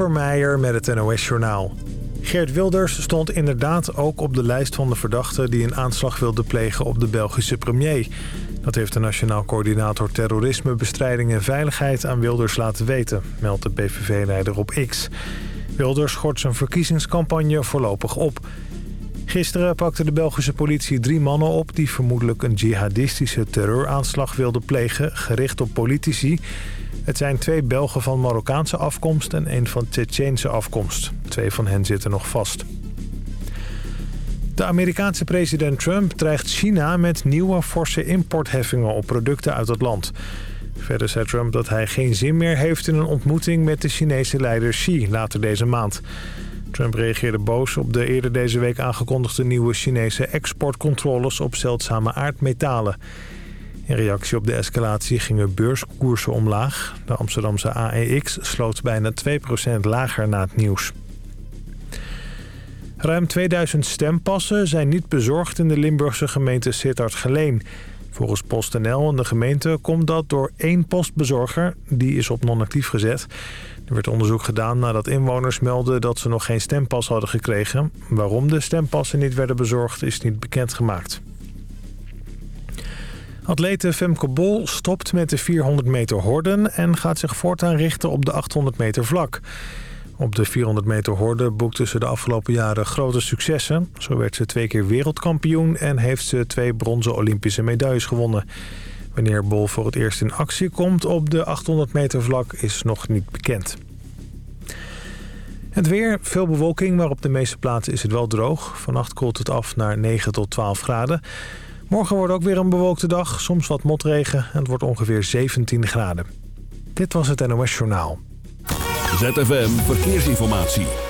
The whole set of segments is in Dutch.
Kasper Meijer met het NOS-journaal. Geert Wilders stond inderdaad ook op de lijst van de verdachten... die een aanslag wilde plegen op de Belgische premier. Dat heeft de Nationaal Coördinator Terrorisme, Bestrijding en Veiligheid... aan Wilders laten weten, meldt de PVV-leider op X. Wilders schort zijn verkiezingscampagne voorlopig op. Gisteren pakte de Belgische politie drie mannen op... die vermoedelijk een jihadistische terreuraanslag wilden plegen... gericht op politici... Het zijn twee Belgen van Marokkaanse afkomst en één van Tsjetsjeense afkomst. Twee van hen zitten nog vast. De Amerikaanse president Trump dreigt China met nieuwe forse importheffingen op producten uit het land. Verder zei Trump dat hij geen zin meer heeft in een ontmoeting met de Chinese leider Xi later deze maand. Trump reageerde boos op de eerder deze week aangekondigde nieuwe Chinese exportcontroles op zeldzame aardmetalen. In reactie op de escalatie gingen beurskoersen omlaag. De Amsterdamse AEX sloot bijna 2% lager na het nieuws. Ruim 2000 stempassen zijn niet bezorgd in de Limburgse gemeente Sittard-Geleen. Volgens PostNL en de gemeente komt dat door één postbezorger. Die is op non-actief gezet. Er werd onderzoek gedaan nadat inwoners melden dat ze nog geen stempas hadden gekregen. Waarom de stempassen niet werden bezorgd is niet bekendgemaakt. Atlete Femke Bol stopt met de 400 meter horden... en gaat zich voortaan richten op de 800 meter vlak. Op de 400 meter horde boekte ze de afgelopen jaren grote successen. Zo werd ze twee keer wereldkampioen... en heeft ze twee bronzen Olympische medailles gewonnen. Wanneer Bol voor het eerst in actie komt op de 800 meter vlak is nog niet bekend. Het weer, veel bewolking, maar op de meeste plaatsen is het wel droog. Vannacht koelt het af naar 9 tot 12 graden. Morgen wordt ook weer een bewolkte dag, soms wat motregen en het wordt ongeveer 17 graden. Dit was het NOS Journaal. ZFM Verkeersinformatie.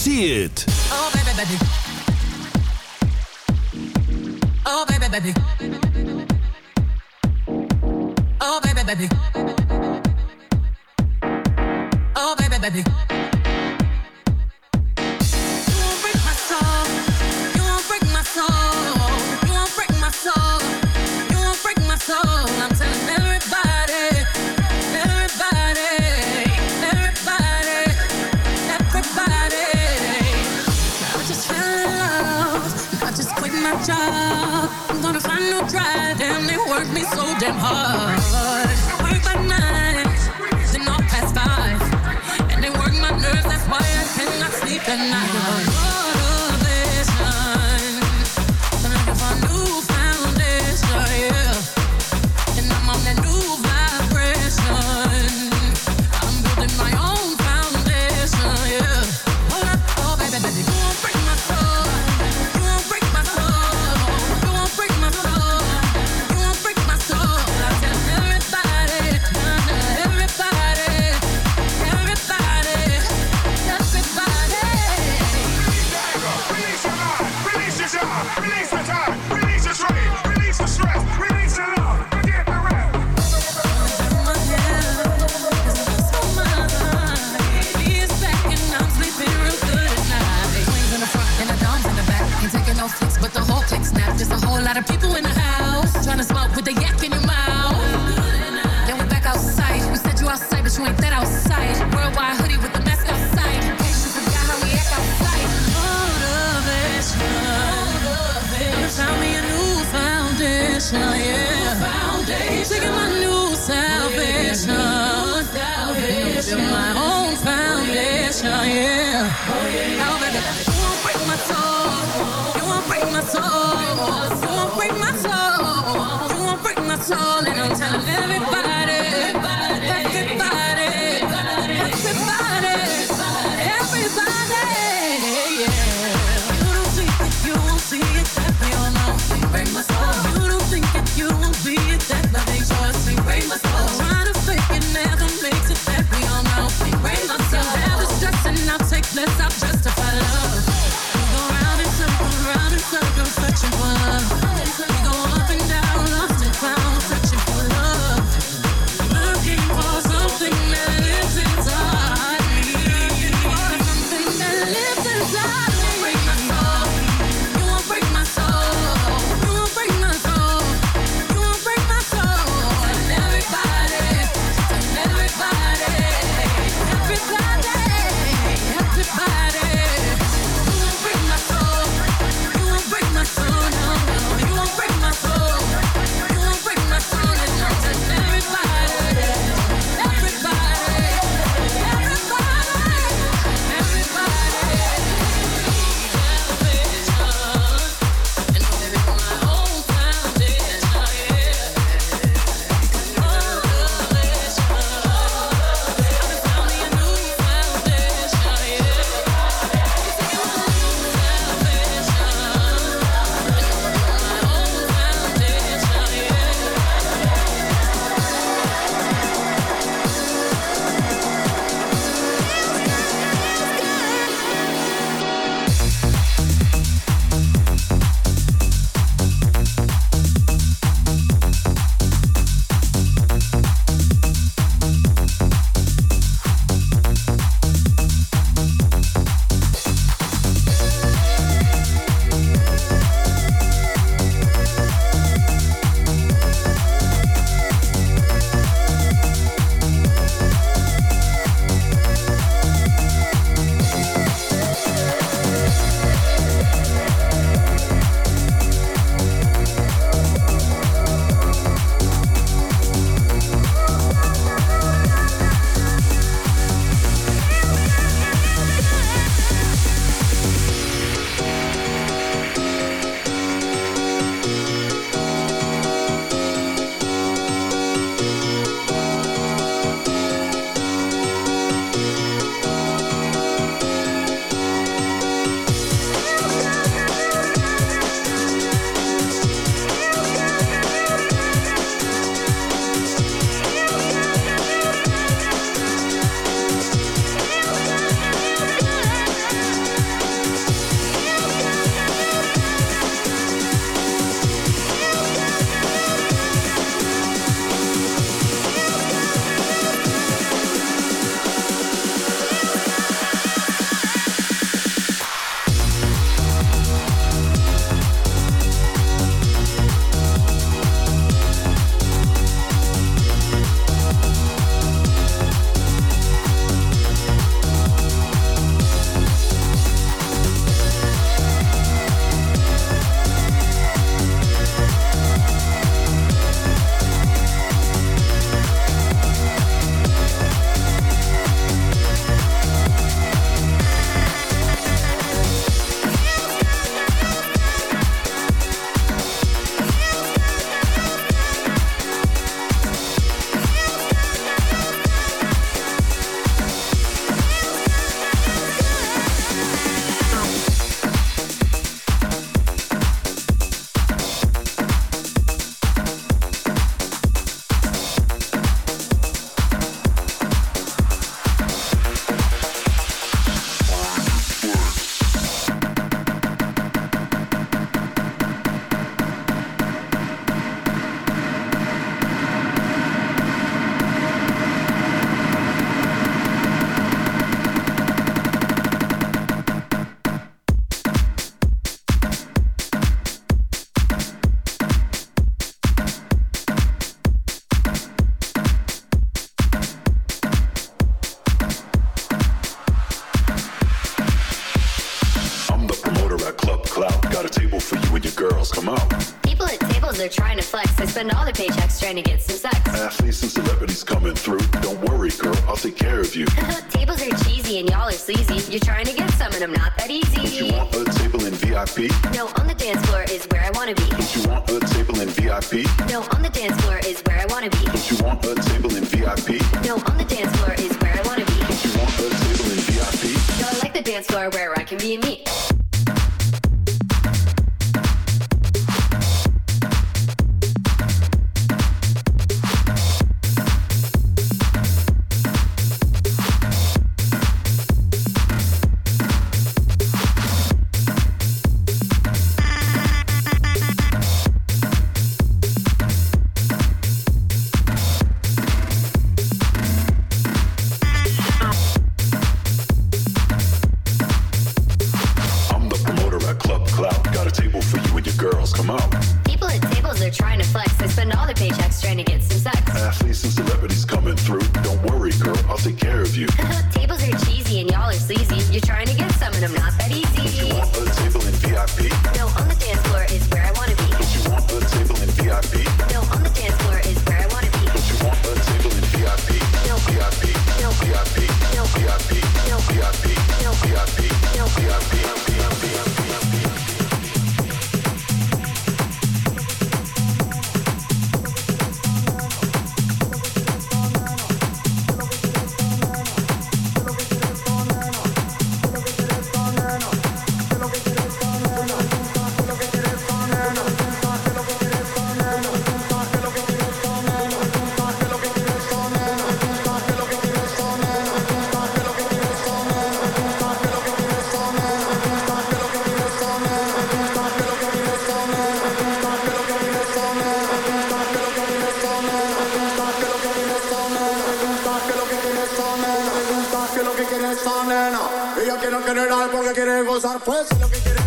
See it. Oh baby baby. Oh baby baby. Oh baby baby. Oh baby baby. they're trying to flex. They spend all their paychecks trying to get some sex. Athletes and celebrities coming through. Don't worry, girl, I'll take care of you. Tables are cheesy and y'all are sleazy. You're trying to get some and I'm not that easy. Don't you want a table in VIP? No, on the dance floor is where I wanna be. Don't you want a table in VIP? No, on the dance floor is where I wanna be. Don't you want a table in VIP? No, on the dance floor is where I wanna be. Don't you want a table in VIP? No, I like the dance floor where I can be me. quieres gozar, pues lo que quieres.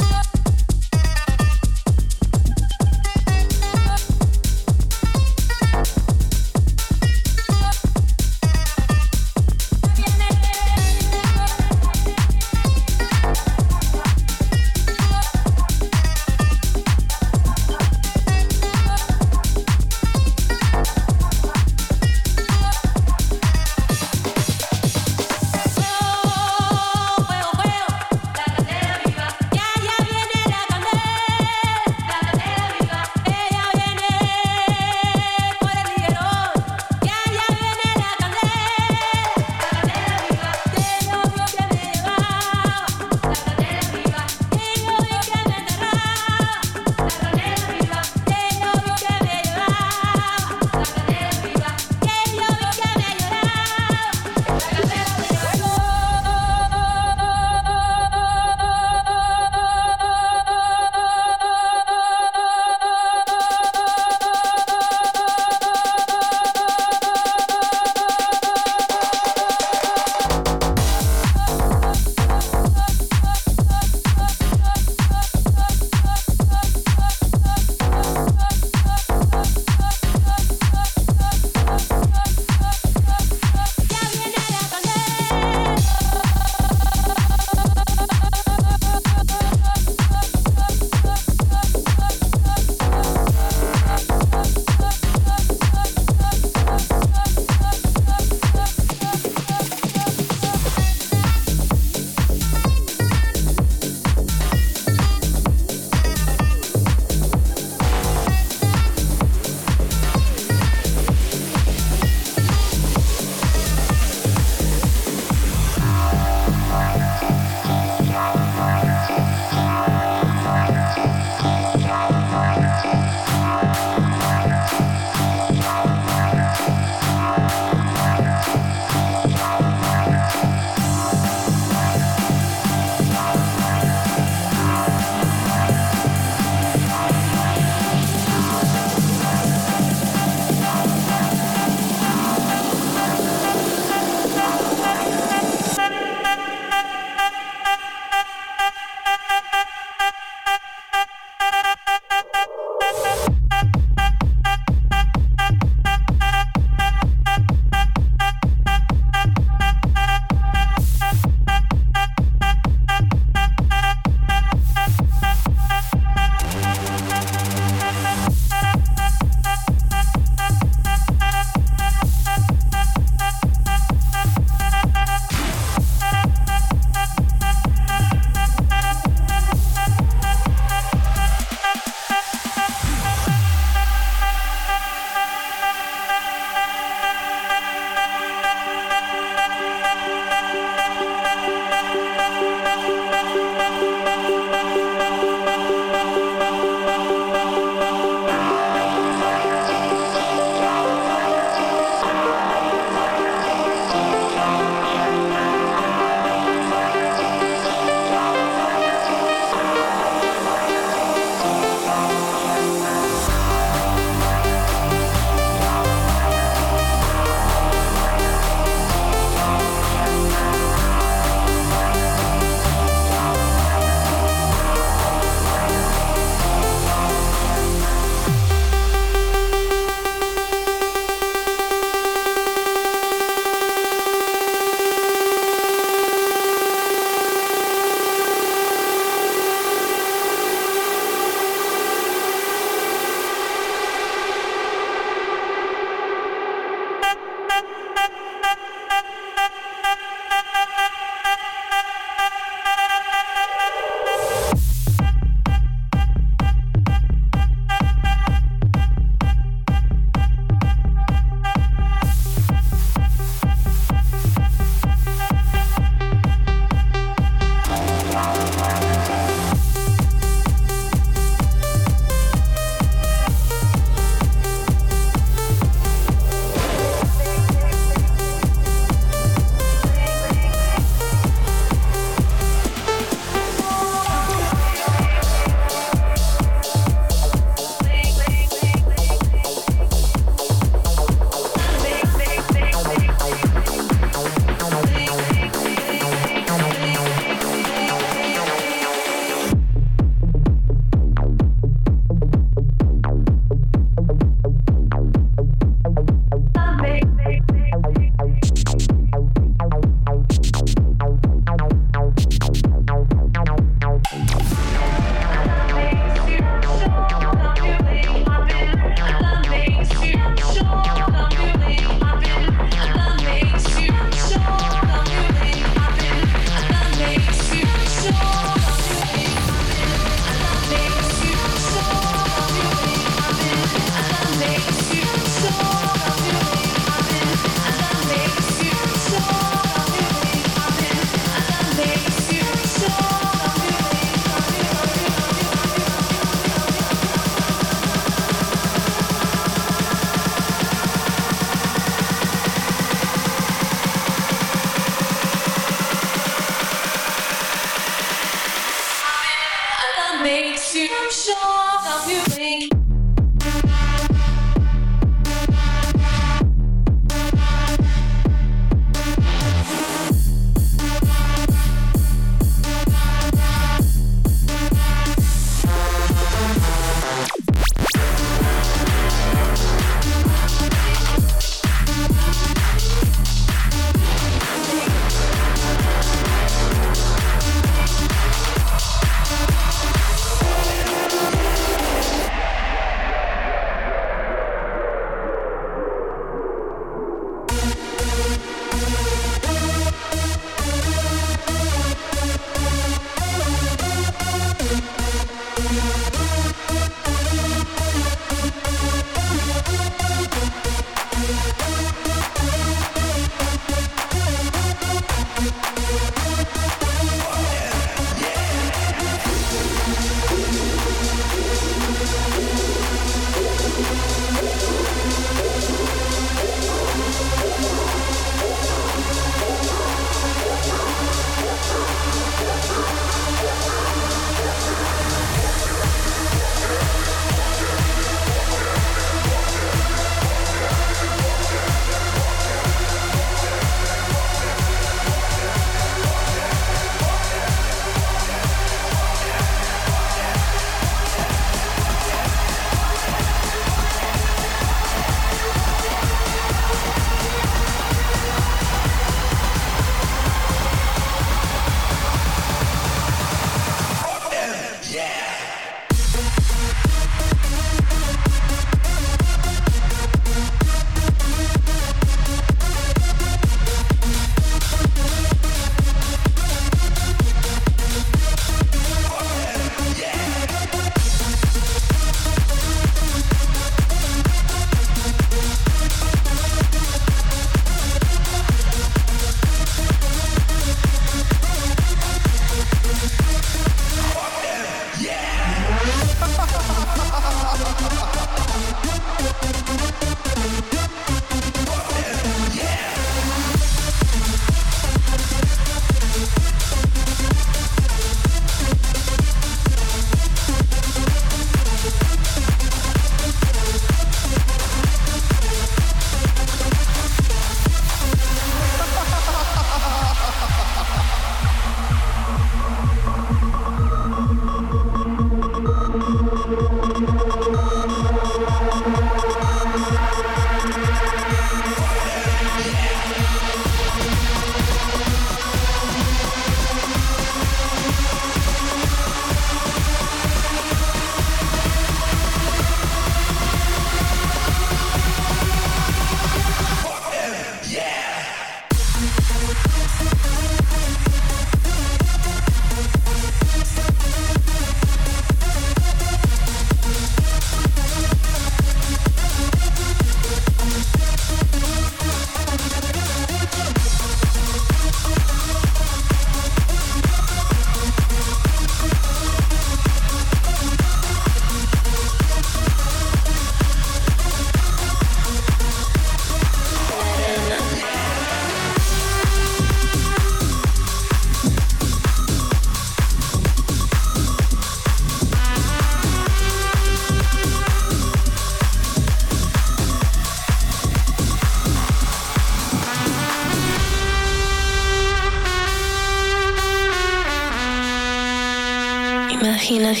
Tú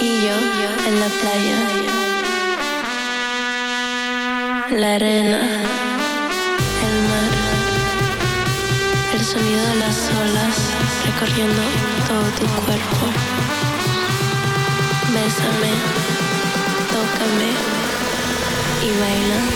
y yo en la playa. La arena, el mar, el sonido de las olas recorriendo todo tu cuerpo. Bésame, tócame y baila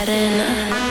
Aladdin.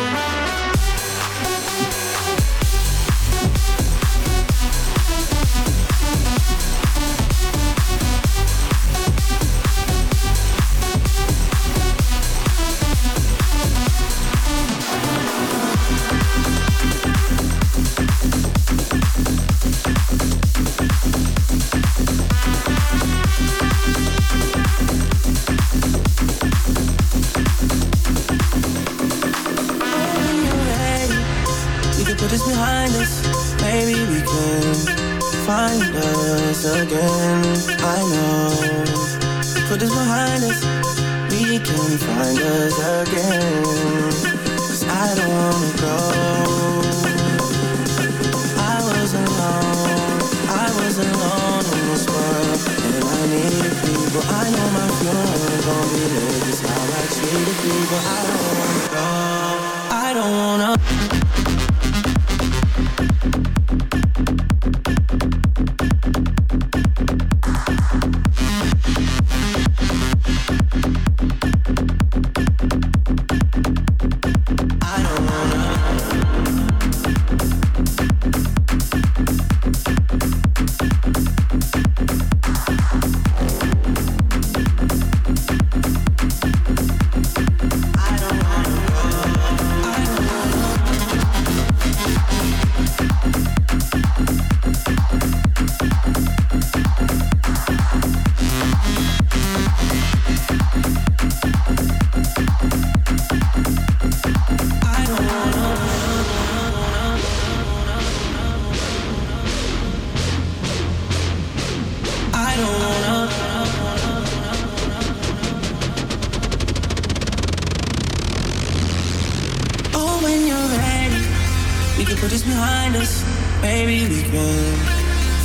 Behind us. Maybe we can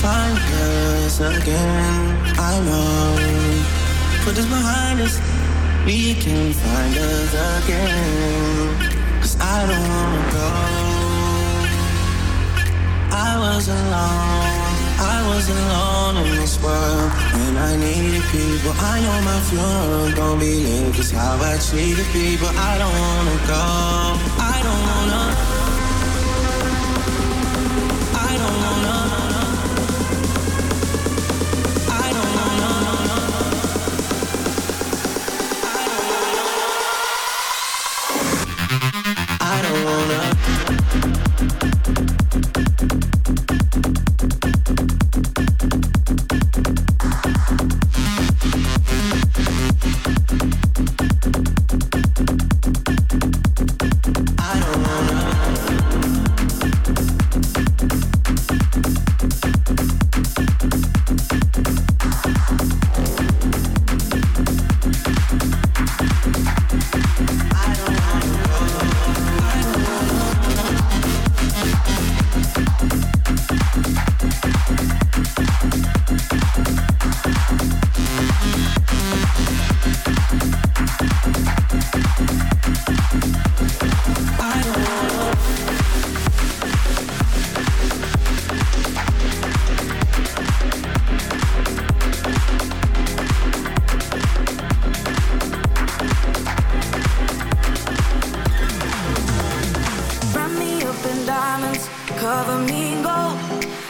find us again. I know. Put this behind us. We can find us again. Cause I don't wanna go. I was alone. I was alone in this world and I needed people. I know my funeral gon' be lit. Cause how I treated people. I don't wanna go. I don't wanna.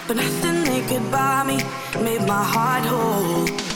But nothing they could buy me made my heart whole.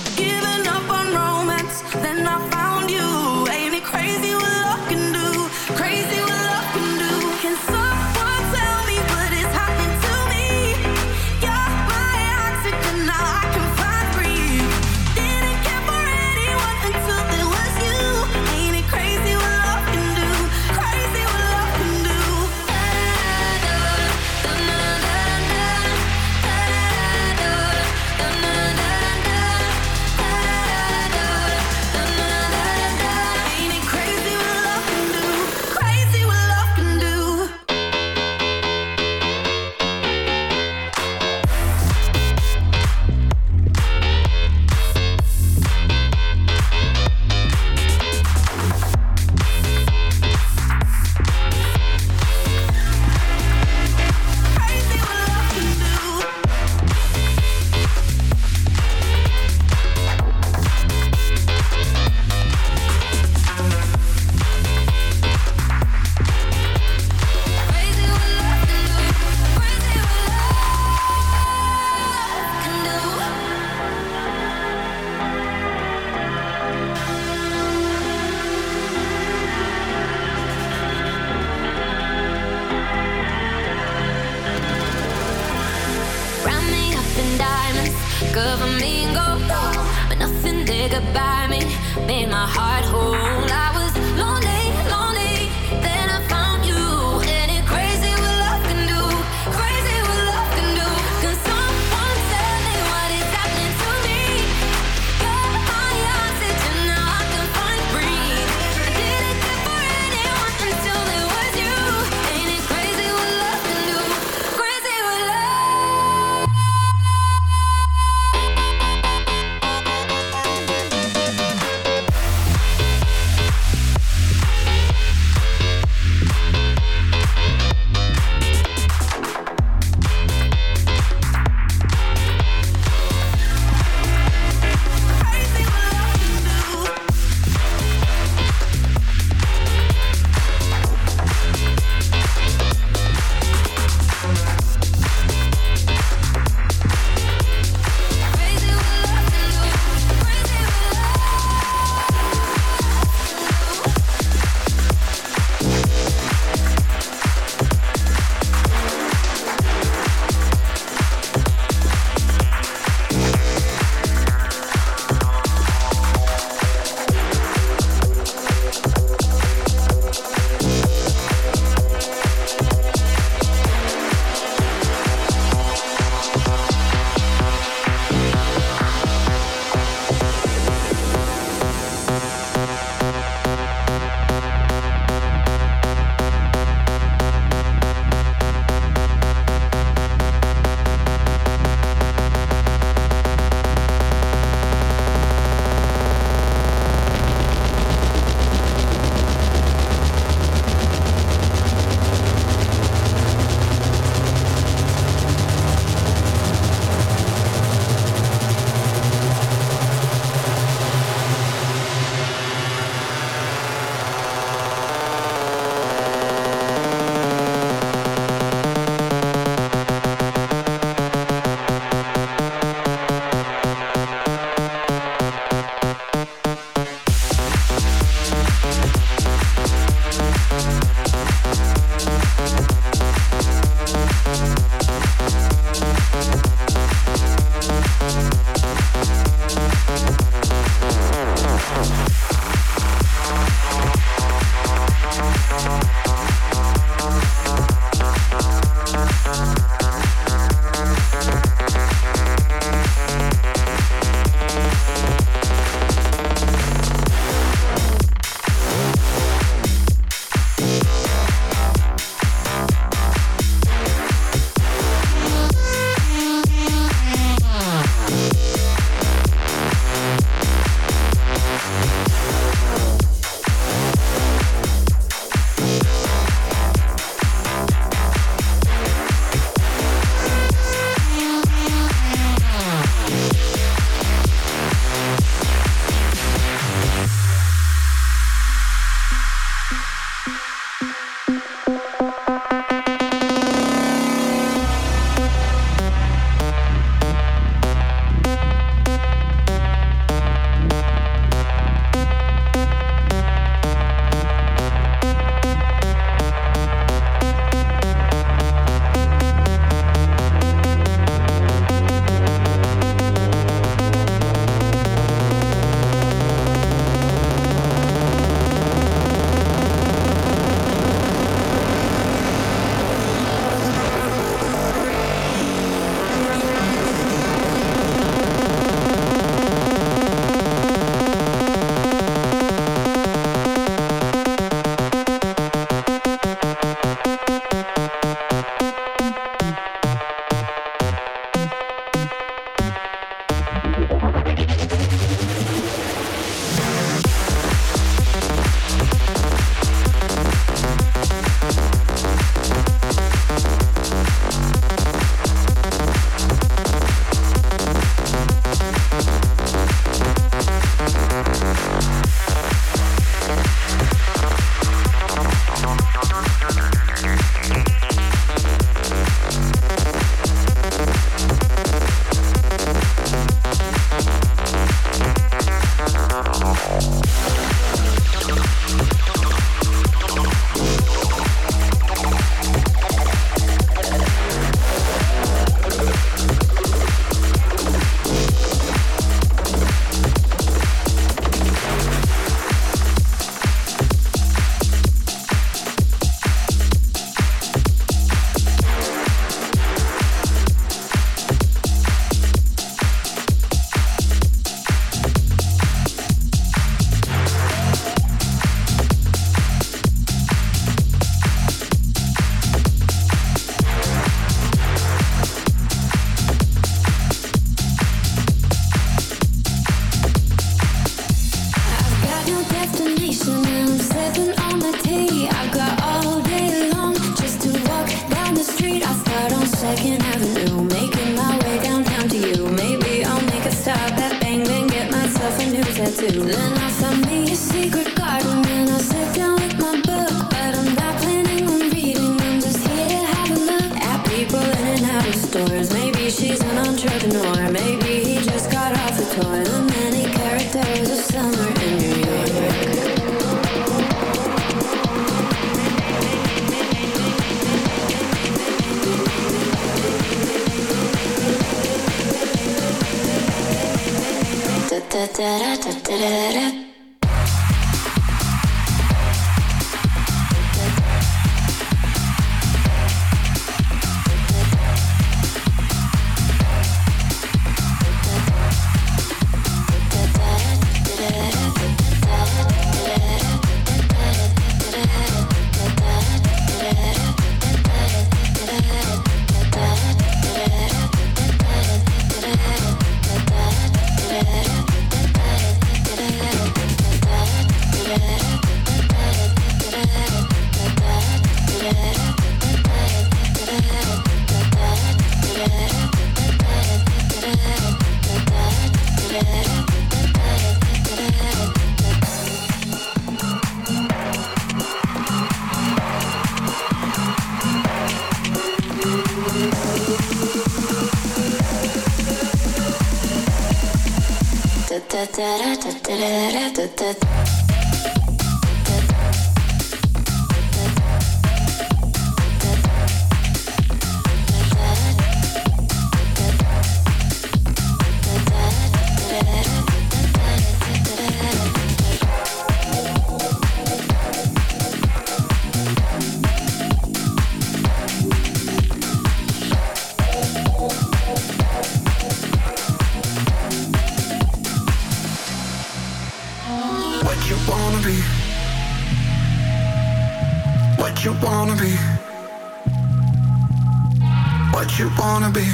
what you wanna be what you wanna be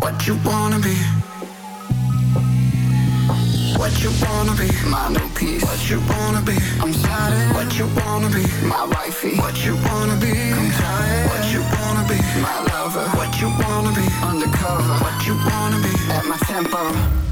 what you wanna be what you wanna be my new piece what you wanna be i'm tired what you wanna be my wifey what you wanna be i'm tired what you wanna be my lover what you wanna be undercover what you wanna be at my tempo